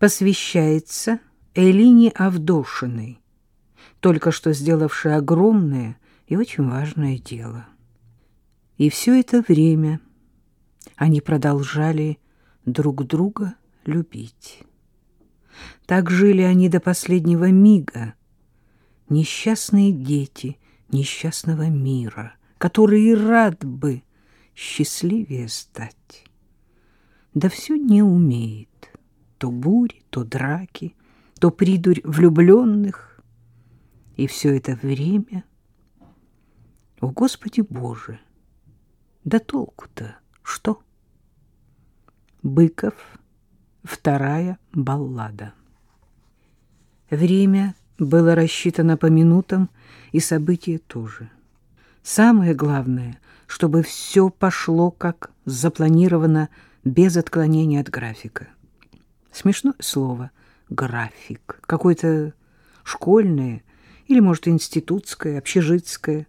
посвящается Элине Авдошиной, только что сделавшей огромное и очень важное дело. И все это время они продолжали друг друга любить. Так жили они до последнего мига, несчастные дети несчастного мира, который и рад бы счастливее стать. Да все не умеет то бури, то драки, то придурь влюбленных. И все это время... О, Господи Боже! Да толку-то что? Быков. Вторая баллада. Время было рассчитано по минутам, и события тоже. Самое главное, чтобы все пошло как запланировано, без отклонения от графика. Смешное слово «график». Какое-то школьное или, может, институтское, общежитское.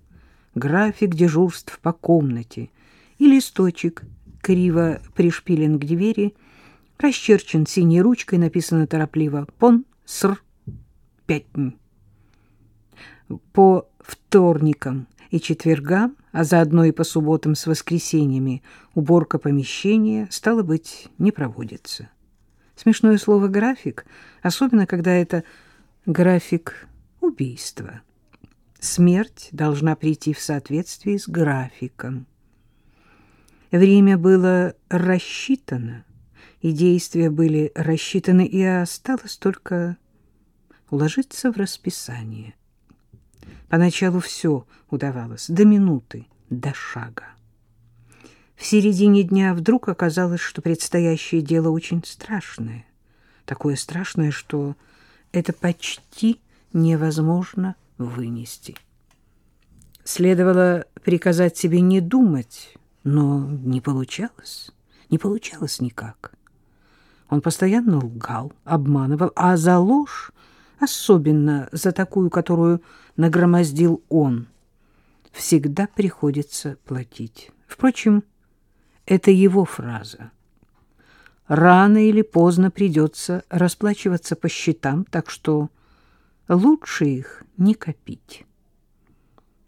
График дежурств по комнате. И листочек, криво пришпилен к двери, расчерчен синей ручкой, написано торопливо «Пон ср пятнь». По вторникам и четвергам, а заодно и по субботам с воскресеньями уборка помещения, стало быть, не проводится. Смешное слово «график», особенно когда это график убийства. Смерть должна прийти в соответствии с графиком. Время было рассчитано, и действия были рассчитаны, и осталось только уложиться в расписание. Поначалу все удавалось, до минуты, до шага. В середине дня вдруг оказалось, что предстоящее дело очень страшное. Такое страшное, что это почти невозможно вынести. Следовало приказать себе не думать, но не получалось. Не получалось никак. Он постоянно лгал, обманывал, а за ложь, особенно за такую, которую нагромоздил он, всегда приходится платить. Впрочем, это его фраза. Рано или поздно придется расплачиваться по счетам, так что лучше их не копить.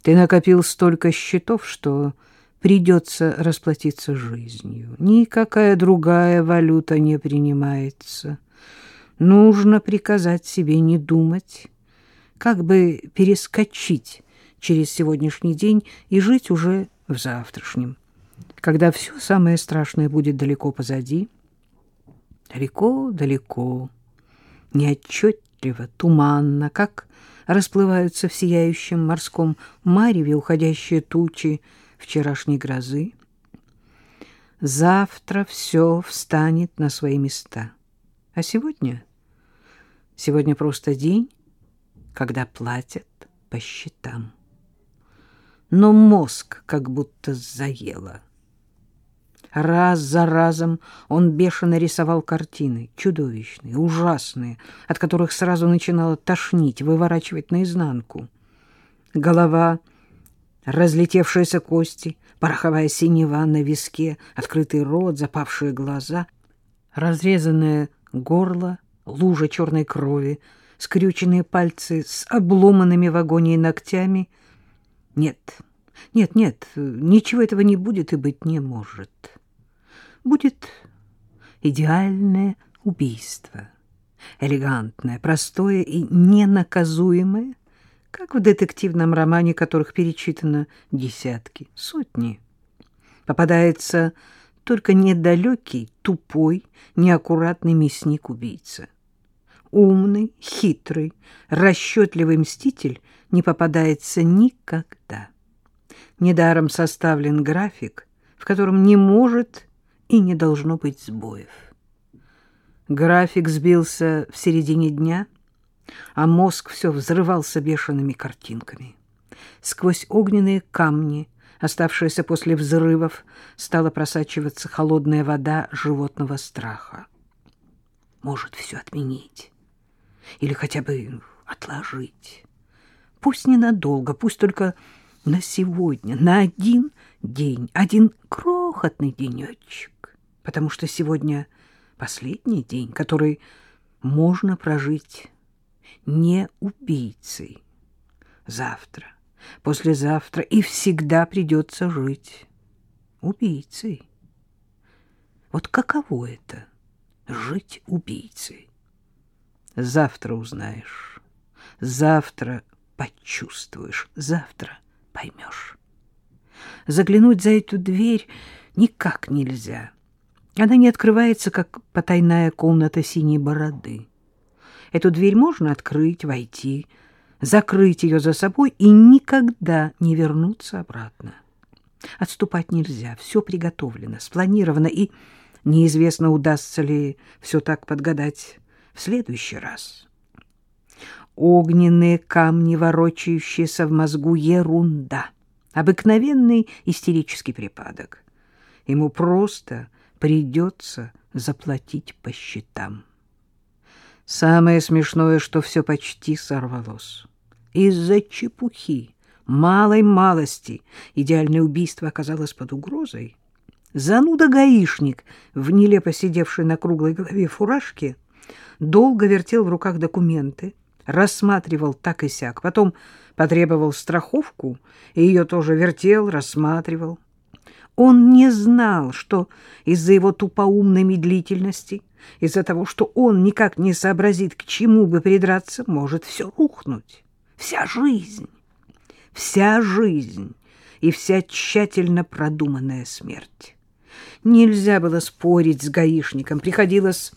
Ты накопил столько счетов, что придется расплатиться жизнью. Никакая другая валюта не принимается. Нужно приказать себе не думать, как бы перескочить через сегодняшний день и жить уже в завтрашнем когда все самое страшное будет далеко позади, далеко-далеко, неотчетливо, туманно, как расплываются в сияющем морском мареве уходящие тучи вчерашней грозы. Завтра все встанет на свои места. А сегодня? Сегодня просто день, когда платят по счетам. Но мозг как будто заело. Раз за разом он бешено рисовал картины, чудовищные, ужасные, от которых сразу начинало тошнить, выворачивать наизнанку. Голова, разлетевшиеся кости, пороховая синева на виске, открытый рот, запавшие глаза, разрезанное горло, лужа черной крови, скрюченные пальцы с обломанными в агонии ногтями. Нет, нет, нет, ничего этого не будет и быть не может будет идеальное убийство. Элегантное, простое и ненаказуемое, как в детективном романе, которых перечитано десятки, сотни. Попадается только недалекий, тупой, неаккуратный мясник-убийца. Умный, хитрый, расчетливый мститель не попадается никогда. Недаром составлен график, в котором не может и не должно быть сбоев. График сбился в середине дня, а мозг все взрывался бешеными картинками. Сквозь огненные камни, оставшиеся после взрывов, стала просачиваться холодная вода животного страха. Может, все отменить или хотя бы отложить. Пусть ненадолго, пусть только на сегодня, на один день, один крохотный денечек потому что сегодня последний день, который можно прожить не убийцей. Завтра, послезавтра и всегда придется жить убийцей. Вот каково это — жить убийцей? Завтра узнаешь, завтра почувствуешь, завтра поймешь. Заглянуть за эту дверь никак нельзя. Она не открывается, как потайная комната синей бороды. Эту дверь можно открыть, войти, закрыть ее за собой и никогда не вернуться обратно. Отступать нельзя, все приготовлено, спланировано, и неизвестно, удастся ли все так подгадать в следующий раз. Огненные камни, ворочающиеся в мозгу, ерунда. Обыкновенный истерический припадок. Ему просто придется заплатить по счетам. Самое смешное, что все почти сорвалось. Из-за чепухи, малой малости, идеальное убийство оказалось под угрозой. Зануда-гаишник, в нелепо сидевшей на круглой голове фуражке, долго вертел в руках документы, рассматривал так и сяк, потом потребовал страховку, и ее тоже вертел, рассматривал. Он не знал, что из-за его тупоумной медлительности, из-за того, что он никак не сообразит, к чему бы придраться, может все рухнуть. Вся жизнь, вся жизнь и вся тщательно продуманная смерть. Нельзя было спорить с гаишником, приходилось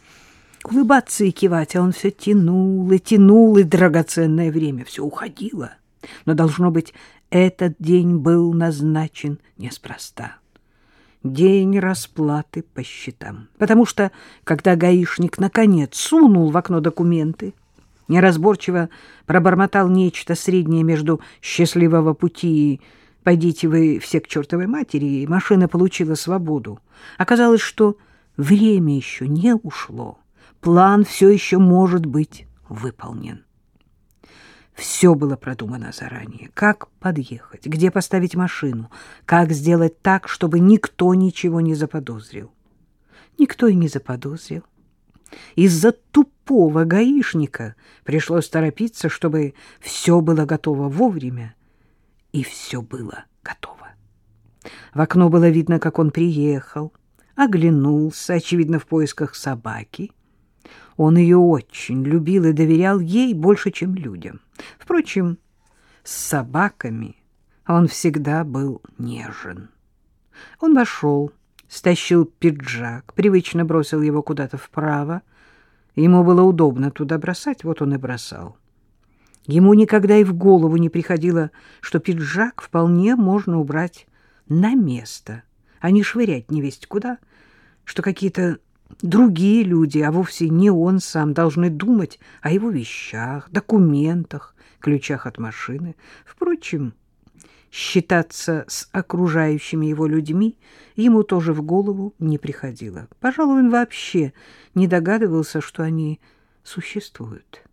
улыбаться и кивать, а он все тянул и тянул, и драгоценное время все уходило. Но, должно быть, этот день был назначен неспроста. День расплаты по счетам. Потому что, когда гаишник наконец сунул в окно документы, неразборчиво пробормотал нечто среднее между «счастливого пути» и «пойдите вы все к чертовой матери», и машина получила свободу. Оказалось, что время еще не ушло план все еще может быть выполнен. Все было продумано заранее. Как подъехать, где поставить машину, как сделать так, чтобы никто ничего не заподозрил. Никто и не заподозрил. Из-за тупого гаишника пришлось торопиться, чтобы все было готово вовремя, и все было готово. В окно было видно, как он приехал, оглянулся, очевидно, в поисках собаки, он ее очень любил и доверял ей больше, чем людям. Впрочем, с собаками он всегда был нежен. Он вошел, стащил пиджак, привычно бросил его куда-то вправо. Ему было удобно туда бросать, вот он и бросал. Ему никогда и в голову не приходило, что пиджак вполне можно убрать на место, а не швырять невесть куда, что какие-то Другие люди, а вовсе не он сам, должны думать о его вещах, документах, ключах от машины. Впрочем, считаться с окружающими его людьми ему тоже в голову не приходило. Пожалуй, он вообще не догадывался, что они существуют.